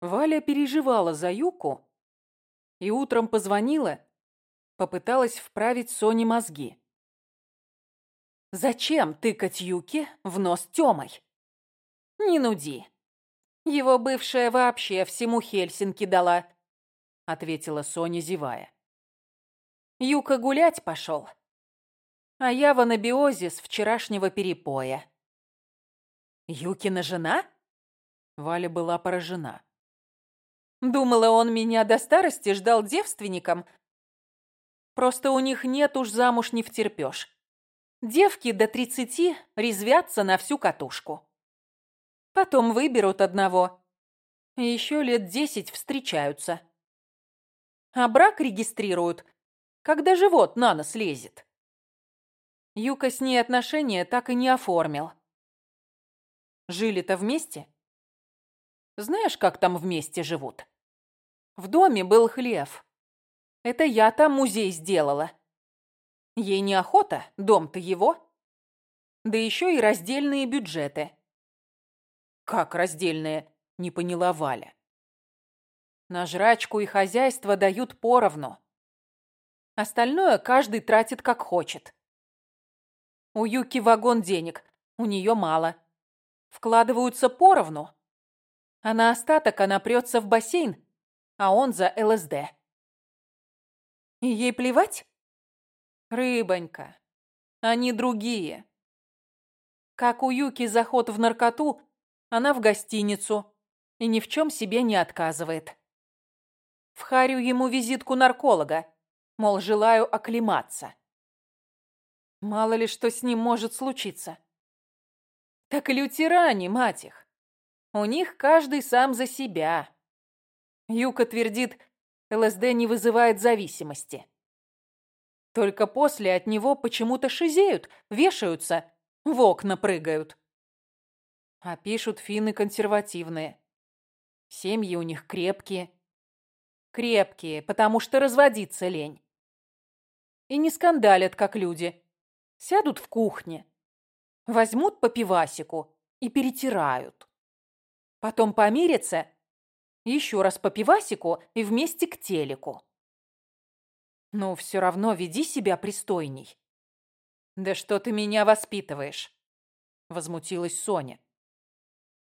Валя переживала за Юку и утром позвонила, попыталась вправить Соне мозги. «Зачем тыкать Юке в нос Тёмой?» «Не нуди. Его бывшая вообще всему Хельсинки дала», — ответила Соня, зевая. «Юка гулять пошел, а я в анабиозе с вчерашнего перепоя». «Юкина жена?» Валя была поражена. Думала, он меня до старости ждал девственником. Просто у них нет уж замуж не втерпёшь. Девки до тридцати резвятся на всю катушку. Потом выберут одного. И еще лет десять встречаются. А брак регистрируют, когда живот на нос лезет. Юка с ней отношения так и не оформил. Жили-то вместе? Знаешь, как там вместе живут? В доме был хлев. Это я там музей сделала. Ей неохота, дом-то его. Да еще и раздельные бюджеты. Как раздельные? Не поняла Валя. На жрачку и хозяйство дают поровну. Остальное каждый тратит как хочет. У Юки вагон денег, у нее мало. Вкладываются поровну а на остаток она прется в бассейн, а он за ЛСД. И ей плевать? Рыбонька, они другие. Как у Юки заход в наркоту, она в гостиницу и ни в чем себе не отказывает. В Харю ему визитку нарколога, мол, желаю оклематься. Мало ли что с ним может случиться. Так лютеране, мать их. У них каждый сам за себя. Юка твердит, ЛСД не вызывает зависимости. Только после от него почему-то шизеют, вешаются, в окна прыгают. А пишут финны консервативные. Семьи у них крепкие. Крепкие, потому что разводиться лень. И не скандалят, как люди. Сядут в кухне, возьмут по пивасику и перетирают. Потом помирятся, еще раз по пивасику и вместе к телеку. Но все равно веди себя пристойней. Да что ты меня воспитываешь? Возмутилась Соня.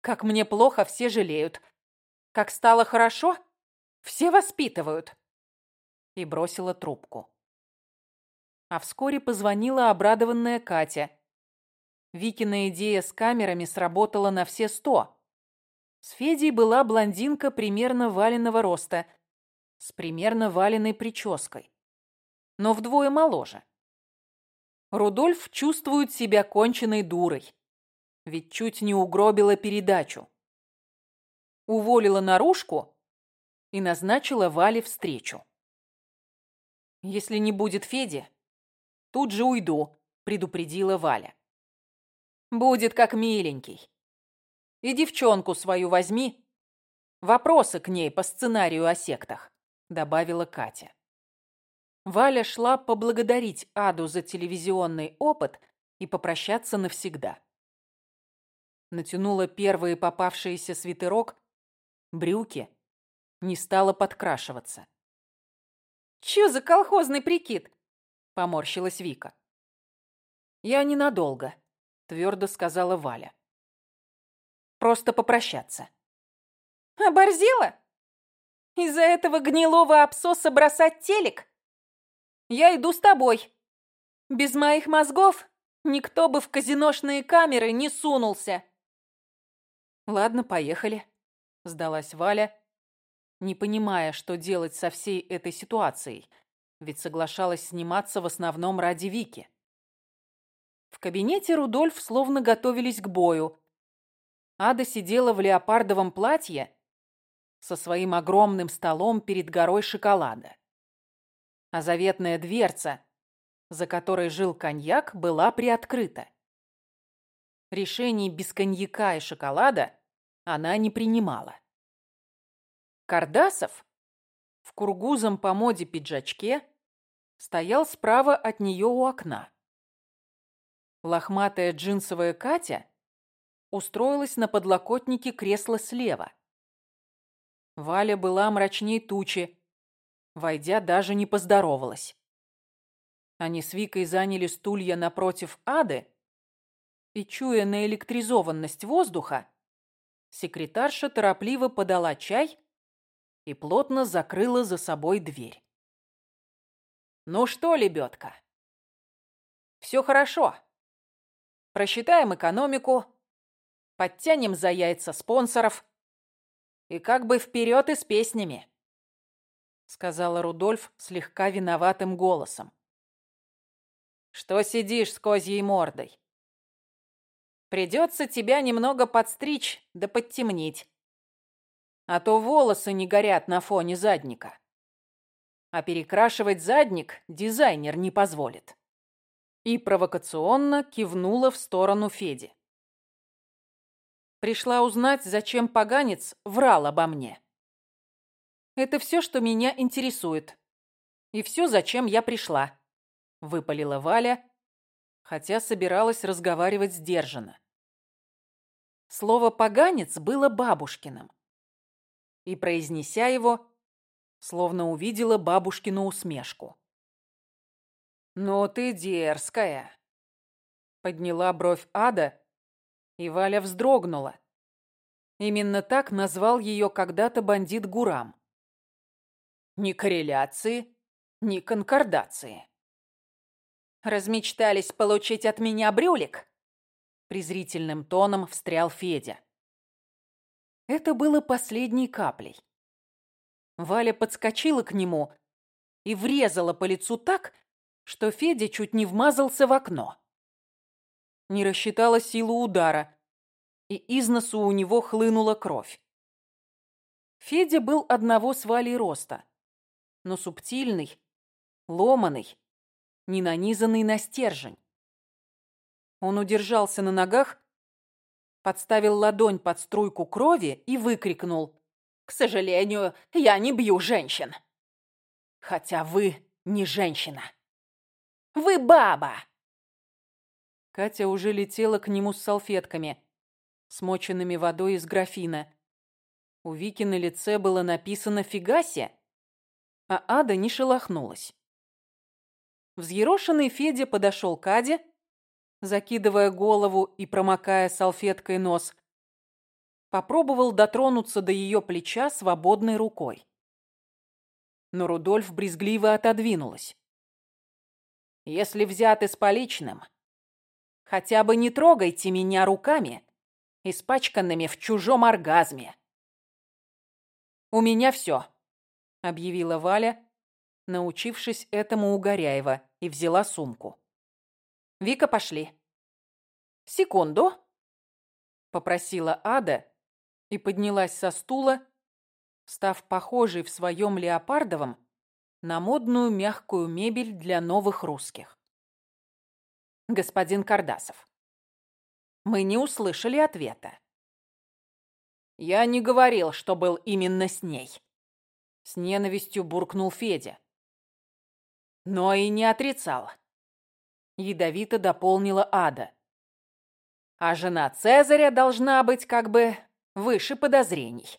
Как мне плохо, все жалеют. Как стало хорошо, все воспитывают. И бросила трубку. А вскоре позвонила обрадованная Катя. Викина идея с камерами сработала на все сто. С Федей была блондинка примерно валенного роста, с примерно валенной прической, но вдвое моложе. Рудольф чувствует себя конченной дурой, ведь чуть не угробила передачу. Уволила наружку и назначила Вале встречу. «Если не будет Феди, тут же уйду», — предупредила Валя. «Будет как миленький. И девчонку свою возьми. Вопросы к ней по сценарию о сектах», — добавила Катя. Валя шла поблагодарить Аду за телевизионный опыт и попрощаться навсегда. Натянула первые попавшиеся свитерок, брюки, не стала подкрашиваться. «Чё за колхозный прикид?» — поморщилась Вика. «Я ненадолго», — твердо сказала Валя. Просто попрощаться. Оборзела? Из-за этого гнилого обсоса бросать телек? Я иду с тобой. Без моих мозгов никто бы в казиношные камеры не сунулся. Ладно, поехали, сдалась Валя, не понимая, что делать со всей этой ситуацией, ведь соглашалась сниматься в основном ради Вики. В кабинете Рудольф словно готовились к бою, Ада сидела в леопардовом платье со своим огромным столом перед горой шоколада. А заветная дверца, за которой жил коньяк, была приоткрыта. Решений без коньяка и шоколада она не принимала. Кардасов в кургузом по моде пиджачке стоял справа от нее у окна. Лохматая джинсовая Катя устроилась на подлокотнике кресла слева. Валя была мрачней тучи, войдя, даже не поздоровалась. Они с Викой заняли стулья напротив Ады, и, чуя наэлектризованность воздуха, секретарша торопливо подала чай и плотно закрыла за собой дверь. «Ну что, лебедка, все хорошо. Просчитаем экономику, подтянем за яйца спонсоров и как бы вперед и с песнями», сказала Рудольф слегка виноватым голосом. «Что сидишь с козьей мордой? Придется тебя немного подстричь да подтемнить. А то волосы не горят на фоне задника. А перекрашивать задник дизайнер не позволит. И провокационно кивнула в сторону Феди. Пришла узнать, зачем поганец врал обо мне. Это все, что меня интересует. И все, зачем я пришла. Выпалила Валя, хотя собиралась разговаривать сдержанно. Слово «поганец» было бабушкиным. И, произнеся его, словно увидела бабушкину усмешку. «Ну ты дерзкая!» Подняла бровь Ада, и Валя вздрогнула. Именно так назвал ее когда-то бандит Гурам. Ни корреляции, ни конкордации. Размечтались получить от меня брюлик? Презрительным тоном встрял Федя. Это было последней каплей. Валя подскочила к нему и врезала по лицу так, что Федя чуть не вмазался в окно. Не рассчитала силу удара, и из носу у него хлынула кровь. Федя был одного с Валей роста, но субтильный, ломаный, не нанизанный на стержень. Он удержался на ногах, подставил ладонь под струйку крови и выкрикнул. «К сожалению, я не бью женщин. Хотя вы не женщина. Вы баба!» Катя уже летела к нему с салфетками, смоченными водой из графина. У Вики на лице было написано «Фигасе», а Ада не шелохнулась. Взъерошенный Федя подошел к Аде, закидывая голову и промокая салфеткой нос. Попробовал дотронуться до ее плеча свободной рукой. Но Рудольф брезгливо отодвинулась. «Если взяты с поличным, хотя бы не трогайте меня руками, испачканными в чужом оргазме». «У меня все», — объявила Валя, научившись этому у Горяева, и взяла сумку. «Вика, пошли». «Секунду», — попросила Ада и поднялась со стула, став похожей в своем леопардовом на модную мягкую мебель для новых русских. «Господин Кардасов, мы не услышали ответа». «Я не говорил, что был именно с ней», — с ненавистью буркнул Федя. Но и не отрицал. Ядовито дополнила Ада. А жена Цезаря должна быть как бы выше подозрений.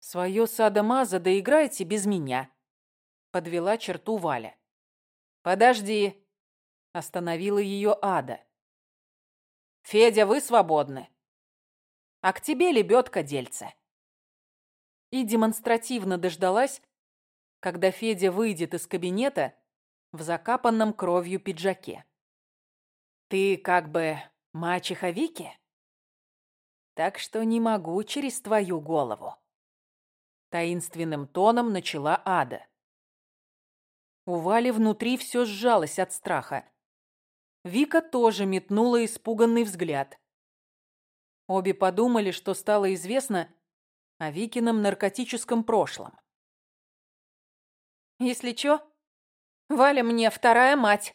Своё садомаза доиграйте без меня. Подвела черту Валя. Подожди. Остановила её Ада. Федя, вы свободны. А к тебе лебедка дельце. И демонстративно дождалась, когда Федя выйдет из кабинета в закапанном кровью пиджаке. «Ты как бы мачеха Вики? Так что не могу через твою голову». Таинственным тоном начала Ада. У Вали внутри все сжалось от страха. Вика тоже метнула испуганный взгляд. Обе подумали, что стало известно о Викином наркотическом прошлом. Если чё, Валя мне вторая мать!»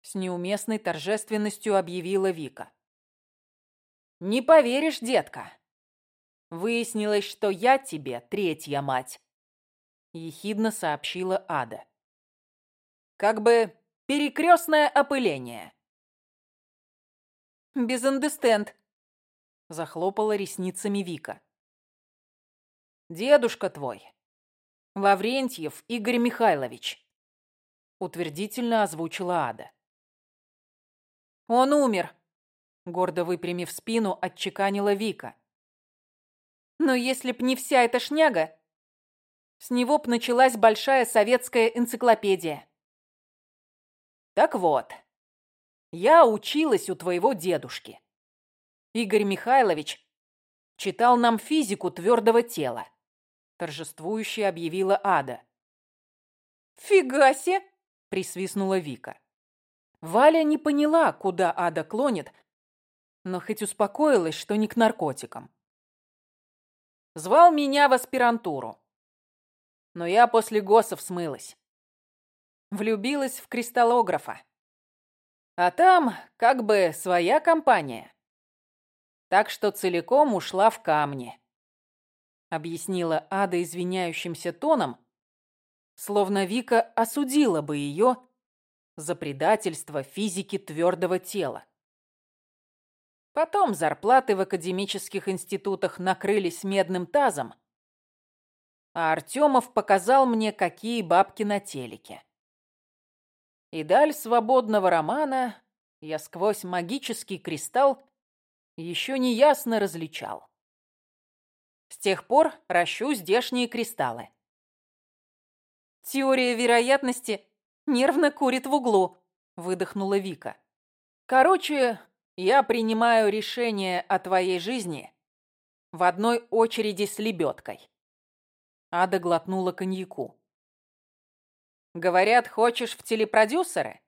С неуместной торжественностью объявила Вика. «Не поверишь, детка. Выяснилось, что я тебе третья мать», — ехидно сообщила Ада. «Как бы перекрестное опыление». «Без understand», — захлопала ресницами Вика. Дедушка твой. Лаврентьев Игорь Михайлович. Утвердительно озвучила Ада. Он умер. Гордо выпрямив спину, отчеканила Вика. Но если б не вся эта шняга, с него б началась большая советская энциклопедия. Так вот, я училась у твоего дедушки. Игорь Михайлович читал нам физику твердого тела. Торжествующе объявила Ада. «Фига себе!» – присвистнула Вика. Валя не поняла, куда Ада клонит, но хоть успокоилась, что не к наркотикам. Звал меня в аспирантуру. Но я после ГОСов смылась. Влюбилась в кристаллографа. А там как бы своя компания. Так что целиком ушла в камни. Объяснила Ада извиняющимся тоном, словно Вика осудила бы ее за предательство физики твердого тела. Потом зарплаты в академических институтах накрылись медным тазом, а Артемов показал мне, какие бабки на телеке. И даль свободного романа я сквозь магический кристалл еще неясно различал. С тех пор ращу здешние кристаллы. Теория вероятности нервно курит в углу, выдохнула Вика. Короче, я принимаю решение о твоей жизни в одной очереди с лебедкой. Ада глотнула коньяку. Говорят, хочешь в телепродюсеры?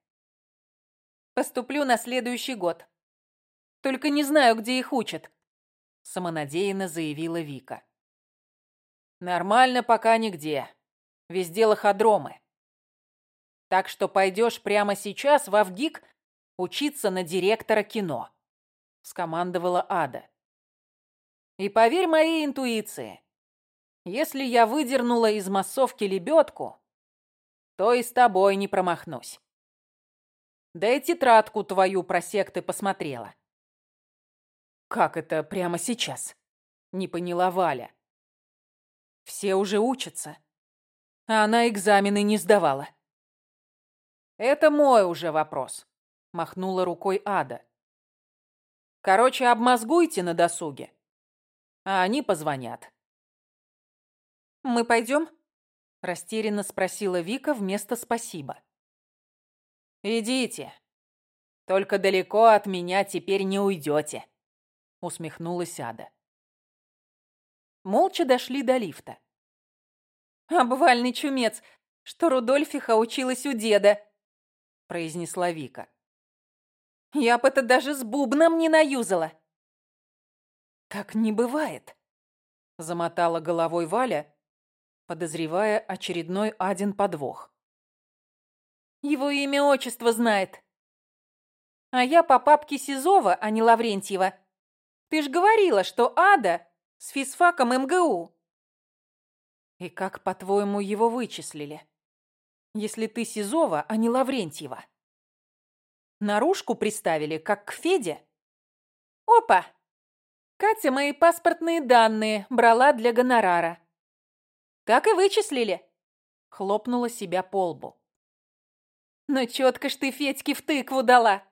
Поступлю на следующий год. Только не знаю, где их учат, самонадеянно заявила Вика. Нормально пока нигде. Везде лоходромы. Так что пойдешь прямо сейчас в Авгик учиться на директора кино», — скомандовала Ада. «И поверь моей интуиции, если я выдернула из массовки лебедку, то и с тобой не промахнусь. Да и тетрадку твою про секты посмотрела». «Как это прямо сейчас?» — не поняла Валя. «Все уже учатся, а она экзамены не сдавала». Это мой уже вопрос, махнула рукой Ада. Короче, обмозгуйте на досуге, а они позвонят. Мы пойдем? Растерянно спросила Вика вместо спасибо. Идите. Только далеко от меня теперь не уйдете, усмехнулась Ада. Молча дошли до лифта. Обвальный чумец, что Рудольфиха училась у деда, произнесла Вика. Я бы это даже с бубном не наюзала. Так не бывает, замотала головой Валя, подозревая очередной один подвох. Его имя отчество знает. А я по папке Сизова, а не Лаврентьева. Ты ж говорила, что Ада с физфаком МГУ. И как, по-твоему, его вычислили? если ты Сизова, а не Лаврентьева. Наружку приставили, как к Феде? Опа! Катя мои паспортные данные брала для гонорара. Так и вычислили. Хлопнула себя по лбу. Но четко ж ты Федьке в тыкву дала.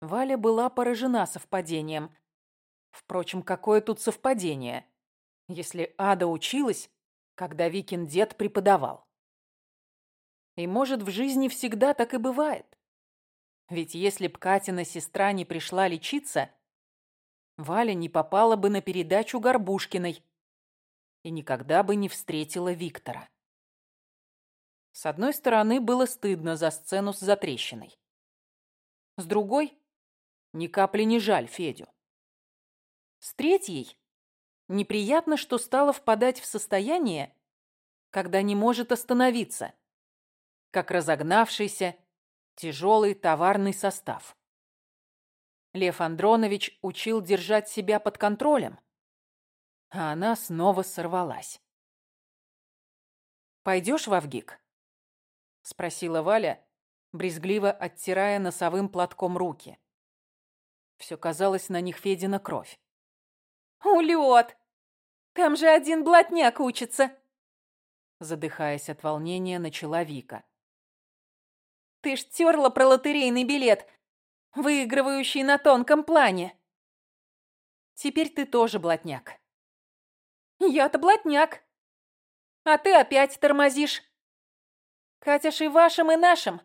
Валя была поражена совпадением. Впрочем, какое тут совпадение, если Ада училась, когда Викин дед преподавал? И, может, в жизни всегда так и бывает. Ведь если б Катина сестра не пришла лечиться, Валя не попала бы на передачу Горбушкиной и никогда бы не встретила Виктора. С одной стороны, было стыдно за сцену с затрещиной. С другой, ни капли не жаль Федю. С третьей, неприятно, что стала впадать в состояние, когда не может остановиться как разогнавшийся тяжелый товарный состав. Лев Андронович учил держать себя под контролем, а она снова сорвалась. «Пойдешь в Авгик?» — спросила Валя, брезгливо оттирая носовым платком руки. Все казалось на них Федина кровь. «Улет!» Там же один блатняк учится!» Задыхаясь от волнения, начала Вика. «Ты ж терла про лотерейный билет, выигрывающий на тонком плане!» «Теперь ты тоже блатняк!» «Я-то блатняк!» «А ты опять тормозишь!» «Катя ж и вашим, и нашим!»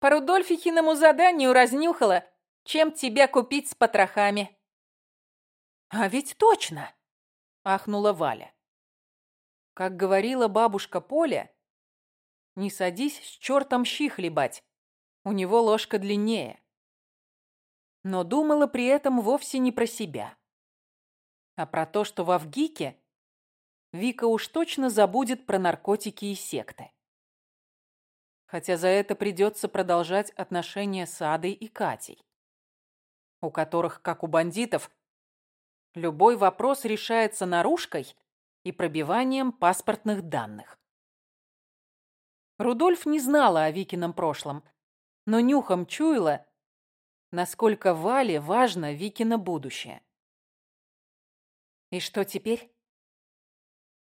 По Рудольфихиному заданию разнюхала, чем тебя купить с потрохами. А ведь точно, ахнула Валя. Как говорила бабушка Поля, не садись с чертом щи хлебать, у него ложка длиннее. Но думала при этом вовсе не про себя, а про то, что в Авгике Вика уж точно забудет про наркотики и секты хотя за это придется продолжать отношения с Адой и Катей, у которых, как у бандитов, любой вопрос решается наружкой и пробиванием паспортных данных. Рудольф не знала о Викином прошлом, но нюхом чуяла, насколько Вале важно Викино будущее. «И что теперь?»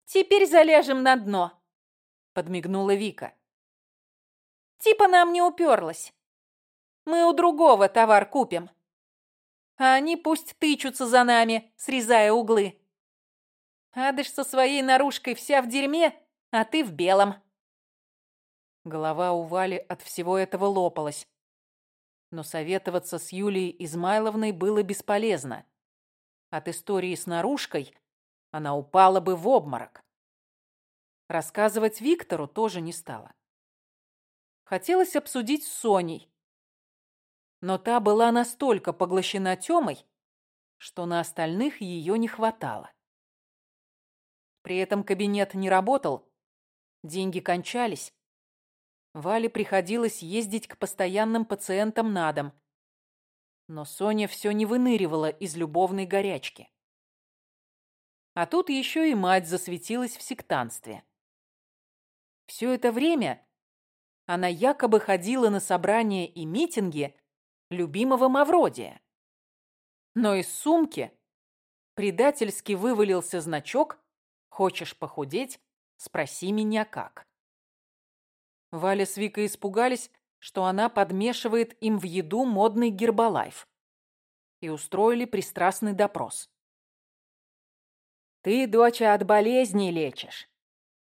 «Теперь залежем на дно», — подмигнула Вика. Типа нам не уперлась. Мы у другого товар купим. А они пусть тычутся за нами, срезая углы. Адыш со своей наружкой вся в дерьме, а ты в белом. Голова у Вали от всего этого лопалась. Но советоваться с Юлией Измайловной было бесполезно. От истории с наружкой она упала бы в обморок. Рассказывать Виктору тоже не стала хотелось обсудить с Соней. Но та была настолько поглощена Тёмой, что на остальных ее не хватало. При этом кабинет не работал, деньги кончались. Вале приходилось ездить к постоянным пациентам на дом. Но Соня все не выныривала из любовной горячки. А тут еще и мать засветилась в сектанстве. Все это время она якобы ходила на собрания и митинги любимого Мавродия. Но из сумки предательски вывалился значок «Хочешь похудеть? Спроси меня как». Валя с Викой испугались, что она подмешивает им в еду модный гербалайф и устроили пристрастный допрос. «Ты, доча, от болезни лечишь,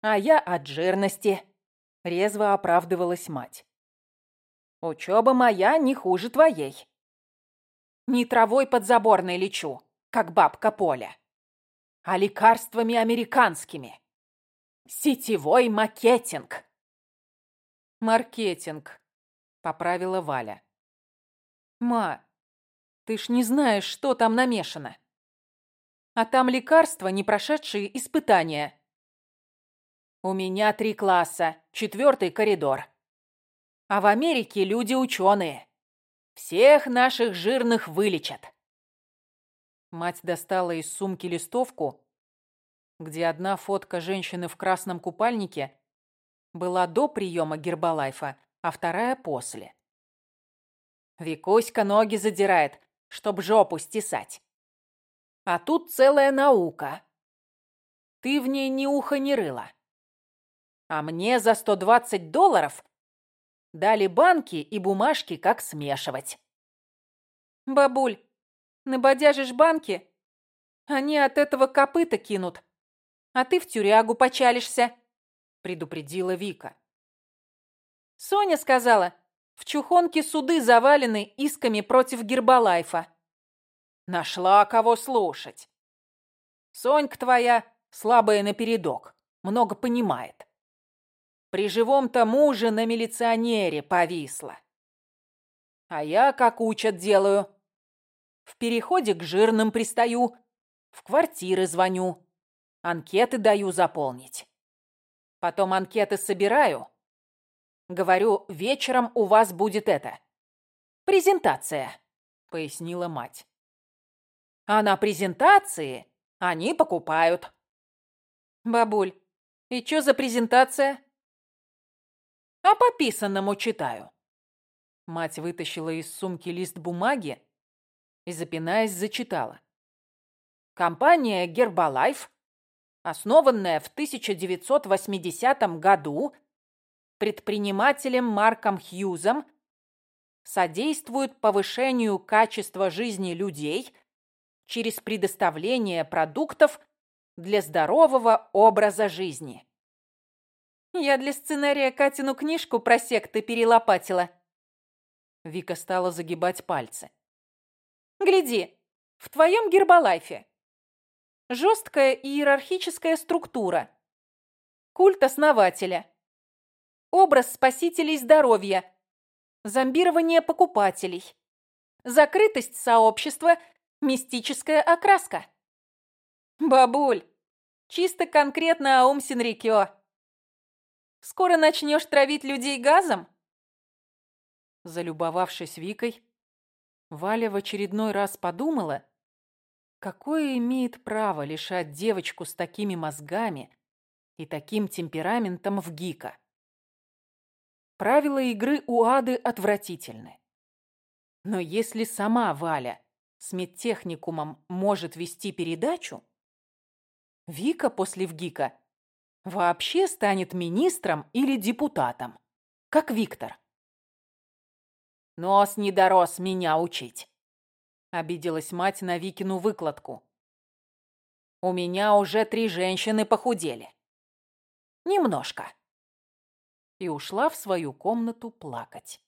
а я от жирности», Резво оправдывалась мать. Учеба моя не хуже твоей. Не травой подзаборной лечу, как бабка Поля, а лекарствами американскими. Сетевой маркетинг. Маркетинг, поправила Валя. Ма, ты ж не знаешь, что там намешано. А там лекарства, не прошедшие испытания. У меня три класса, четвертый коридор. А в Америке люди ученые. Всех наших жирных вылечат. Мать достала из сумки листовку, где одна фотка женщины в красном купальнике была до приема Гербалайфа, а вторая после. Викуська ноги задирает, чтоб жопу стесать. А тут целая наука. Ты в ней ни уха, ни рыла. А мне за 120 долларов дали банки и бумажки, как смешивать. Бабуль, набодяжишь банки, они от этого копыта кинут, а ты в тюрягу почалишься, предупредила Вика. Соня сказала, в Чухонке суды завалены исками против Гербалайфа. Нашла кого слушать. Сонька твоя слабая напередок, много понимает. При живом-то муже на милиционере повисла. А я, как учат, делаю. В переходе к жирным пристаю, в квартиры звоню, анкеты даю заполнить. Потом анкеты собираю. Говорю, вечером у вас будет это. Презентация, пояснила мать. А на презентации они покупают. Бабуль, и что за презентация? а по писанному читаю». Мать вытащила из сумки лист бумаги и, запинаясь, зачитала. Компания Гербалайф основанная в 1980 году предпринимателем Марком Хьюзом, содействует повышению качества жизни людей через предоставление продуктов для здорового образа жизни. Я для сценария Катину книжку про секты перелопатила. Вика стала загибать пальцы. Гляди, в твоем гербалайфе жесткая иерархическая структура, культ основателя, образ спасителей здоровья, зомбирование покупателей, закрытость сообщества, мистическая окраска. Бабуль, чисто конкретно Аум Синрикё. Скоро начнешь травить людей газом? Залюбовавшись Викой, Валя в очередной раз подумала, какое имеет право лишать девочку с такими мозгами и таким темпераментом в ГИКа. Правила игры у Ады отвратительны. Но если сама Валя с медтехникумом может вести передачу, Вика после ВГИКа вообще станет министром или депутатом, как Виктор. Нос не дорос меня учить. Обиделась мать на Викину выкладку. У меня уже три женщины похудели. Немножко. И ушла в свою комнату плакать.